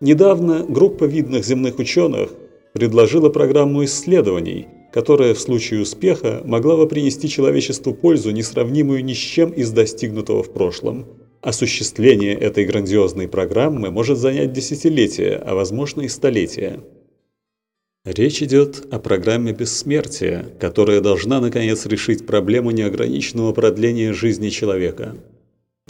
Недавно группа видных земных ученых предложила программу исследований, которая в случае успеха могла бы принести человечеству пользу, несравнимую ни с чем из достигнутого в прошлом. Осуществление этой грандиозной программы может занять десятилетия, а возможно и столетия. Речь идет о программе бессмертия, которая должна наконец решить проблему неограниченного продления жизни человека.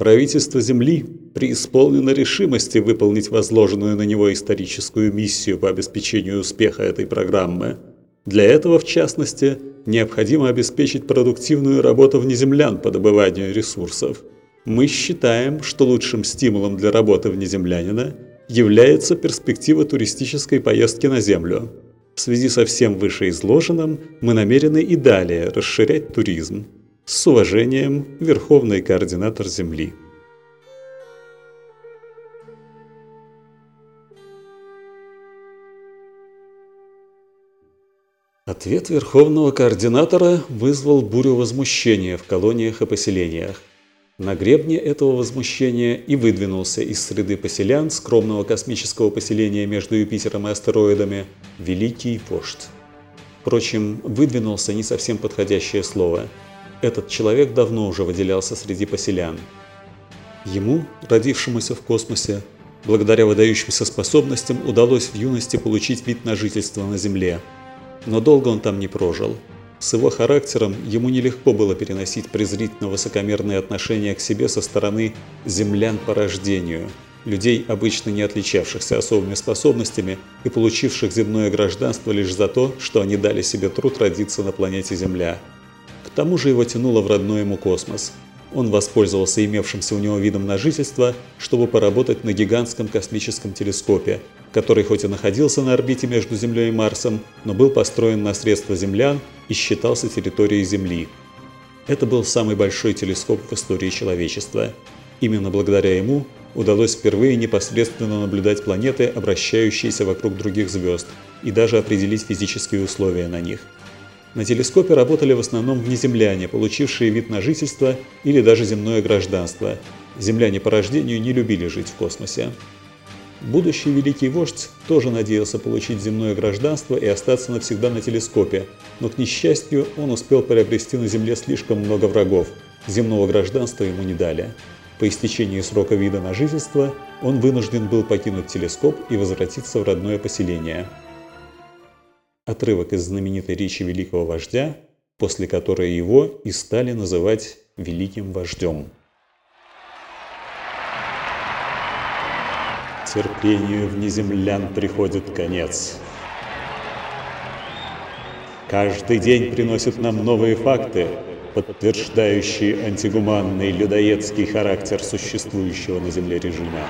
Правительство Земли преисполнено решимости выполнить возложенную на него историческую миссию по обеспечению успеха этой программы. Для этого, в частности, необходимо обеспечить продуктивную работу внеземлян по добыванию ресурсов. Мы считаем, что лучшим стимулом для работы внеземлянина является перспектива туристической поездки на Землю. В связи со всем вышеизложенным мы намерены и далее расширять туризм. С уважением, Верховный координатор Земли. Ответ Верховного координатора вызвал бурю возмущения в колониях и поселениях. На гребне этого возмущения и выдвинулся из среды поселян скромного космического поселения между Юпитером и астероидами Великий Вождь. Впрочем, выдвинулся не совсем подходящее слово – этот человек давно уже выделялся среди поселян. Ему, родившемуся в космосе, благодаря выдающимся способностям удалось в юности получить вид на жительство на Земле. Но долго он там не прожил. С его характером ему нелегко было переносить презрительно-высокомерные отношения к себе со стороны землян по рождению, людей, обычно не отличавшихся особыми способностями и получивших земное гражданство лишь за то, что они дали себе труд родиться на планете Земля. Тому же его тянуло в родной ему космос. Он воспользовался имевшимся у него видом на жительство, чтобы поработать на гигантском космическом телескопе, который хоть и находился на орбите между Землей и Марсом, но был построен на средства землян и считался территорией Земли. Это был самый большой телескоп в истории человечества. Именно благодаря ему удалось впервые непосредственно наблюдать планеты, обращающиеся вокруг других звезд, и даже определить физические условия на них – на телескопе работали в основном внеземляне, получившие вид на жительство или даже земное гражданство. Земляне по рождению не любили жить в космосе. Будущий великий вождь тоже надеялся получить земное гражданство и остаться навсегда на телескопе, но, к несчастью, он успел приобрести на Земле слишком много врагов. Земного гражданства ему не дали. По истечении срока вида на жительство он вынужден был покинуть телескоп и возвратиться в родное поселение. Отрывок из знаменитой речи великого вождя, после которой его и стали называть великим вождем. Терпению внеземлян приходит конец. Каждый день приносит нам новые факты, подтверждающие антигуманный людоедский характер существующего на Земле режима.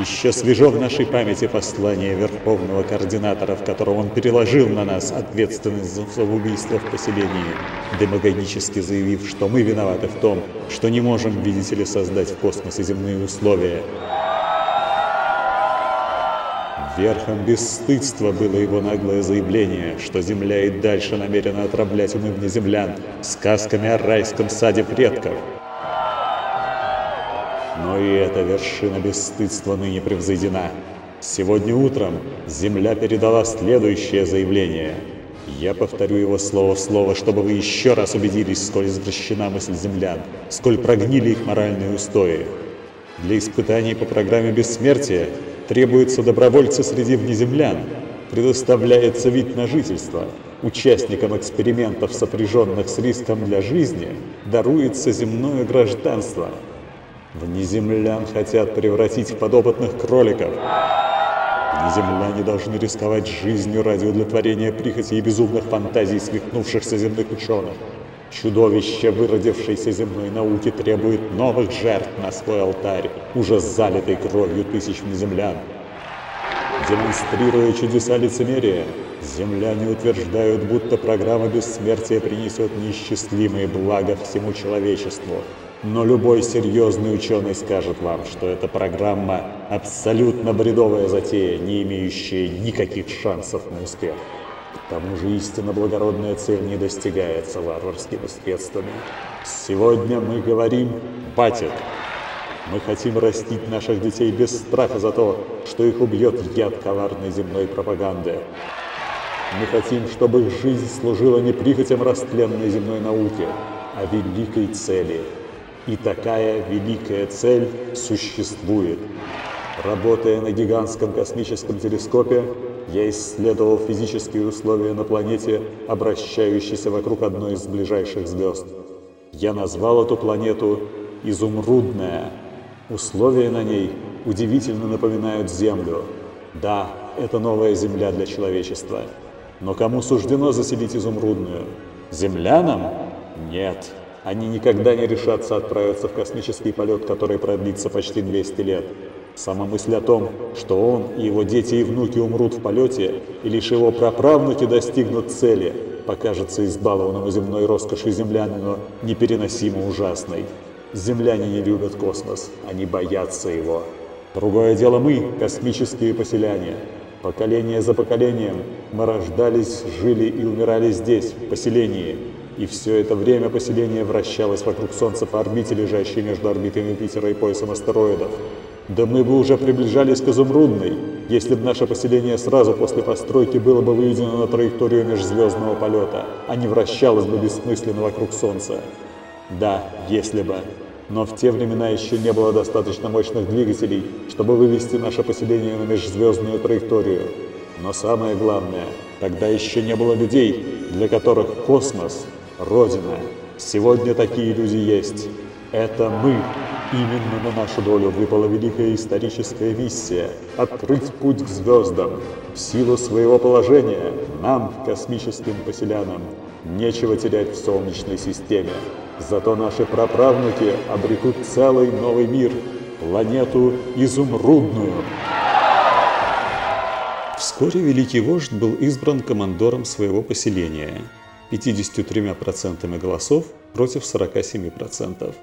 Еще свежо в нашей памяти послание Верховного Координатора, в котором он переложил на нас ответственность за убийство в поселении, демагогически заявив, что мы виноваты в том, что не можем, видите ли, создать в космосе земные условия. Верхом бесстыдства было его наглое заявление, что Земля и дальше намерена отравлять умы внеземлян сказками о райском саде предков – но и эта вершина бесстыдства ныне превзойдена. Сегодня утром Земля передала следующее заявление. Я повторю его слово в слово, чтобы вы еще раз убедились, сколь извращена мысль землян, сколь прогнили их моральные устои. Для испытаний по программе бессмертия требуются добровольцы среди внеземлян, предоставляется вид на жительство. Участникам экспериментов, сопряженных с риском для жизни, даруется земное гражданство – Внеземлян хотят превратить в подопытных кроликов. Внеземляне должны рисковать жизнью ради удовлетворения прихоти и безумных фантазий свихнувшихся земных ученых. Чудовище выродившейся земной науки требует новых жертв на свой алтарь, уже залитый кровью тысяч внеземлян. Демонстрируя чудеса лицемерия, земляне утверждают, будто программа бессмертия принесет неисчислимые блага всему человечеству. Но любой серьезный ученый скажет вам, что эта программа абсолютно бредовая затея, не имеющая никаких шансов на успех. К тому же истинно благородная цель не достигается варварскими средствами. Сегодня мы говорим «Батик». Мы хотим растить наших детей без страха за то, что их убьет яд коварной земной пропаганды. Мы хотим, чтобы их жизнь служила не прихотям растленной земной науки, а великой цели. И такая великая цель существует. Работая на гигантском космическом телескопе, я исследовал физические условия на планете, обращающейся вокруг одной из ближайших звезд. Я назвал эту планету «Изумрудная». Условия на ней удивительно напоминают Землю. Да, это новая Земля для человечества. Но кому суждено заселить Изумрудную? Землянам? Нет. Они никогда не решатся отправиться в космический полет, который продлится почти 200 лет. Сама мысль о том, что он и его дети и внуки умрут в полете, и лишь его праправнуки достигнут цели, покажется избалованному земной роскоши землянину непереносимо ужасной. Земляне не любят космос, они боятся его. Другое дело мы, космические поселяне. Поколение за поколением мы рождались, жили и умирали здесь, в поселении. И все это время поселение вращалось вокруг Солнца по орбите, лежащей между орбитами Юпитера и поясом астероидов. Да мы бы уже приближались к изумрудной, если бы наше поселение сразу после постройки было бы выведено на траекторию межзвездного полета, а не вращалось бы бессмысленно вокруг Солнца. Да, если бы. Но в те времена еще не было достаточно мощных двигателей, чтобы вывести наше поселение на межзвездную траекторию. Но самое главное, тогда еще не было людей, для которых космос — Родина. Сегодня такие люди есть. Это мы. Именно на нашу долю выпала великая историческая миссия – открыть путь к звездам. В силу своего положения нам, космическим поселянам, нечего терять в Солнечной системе. Зато наши праправнуки обретут целый новый мир – планету Изумрудную. Вскоре Великий Вождь был избран командором своего поселения – 53% голосов против 47%.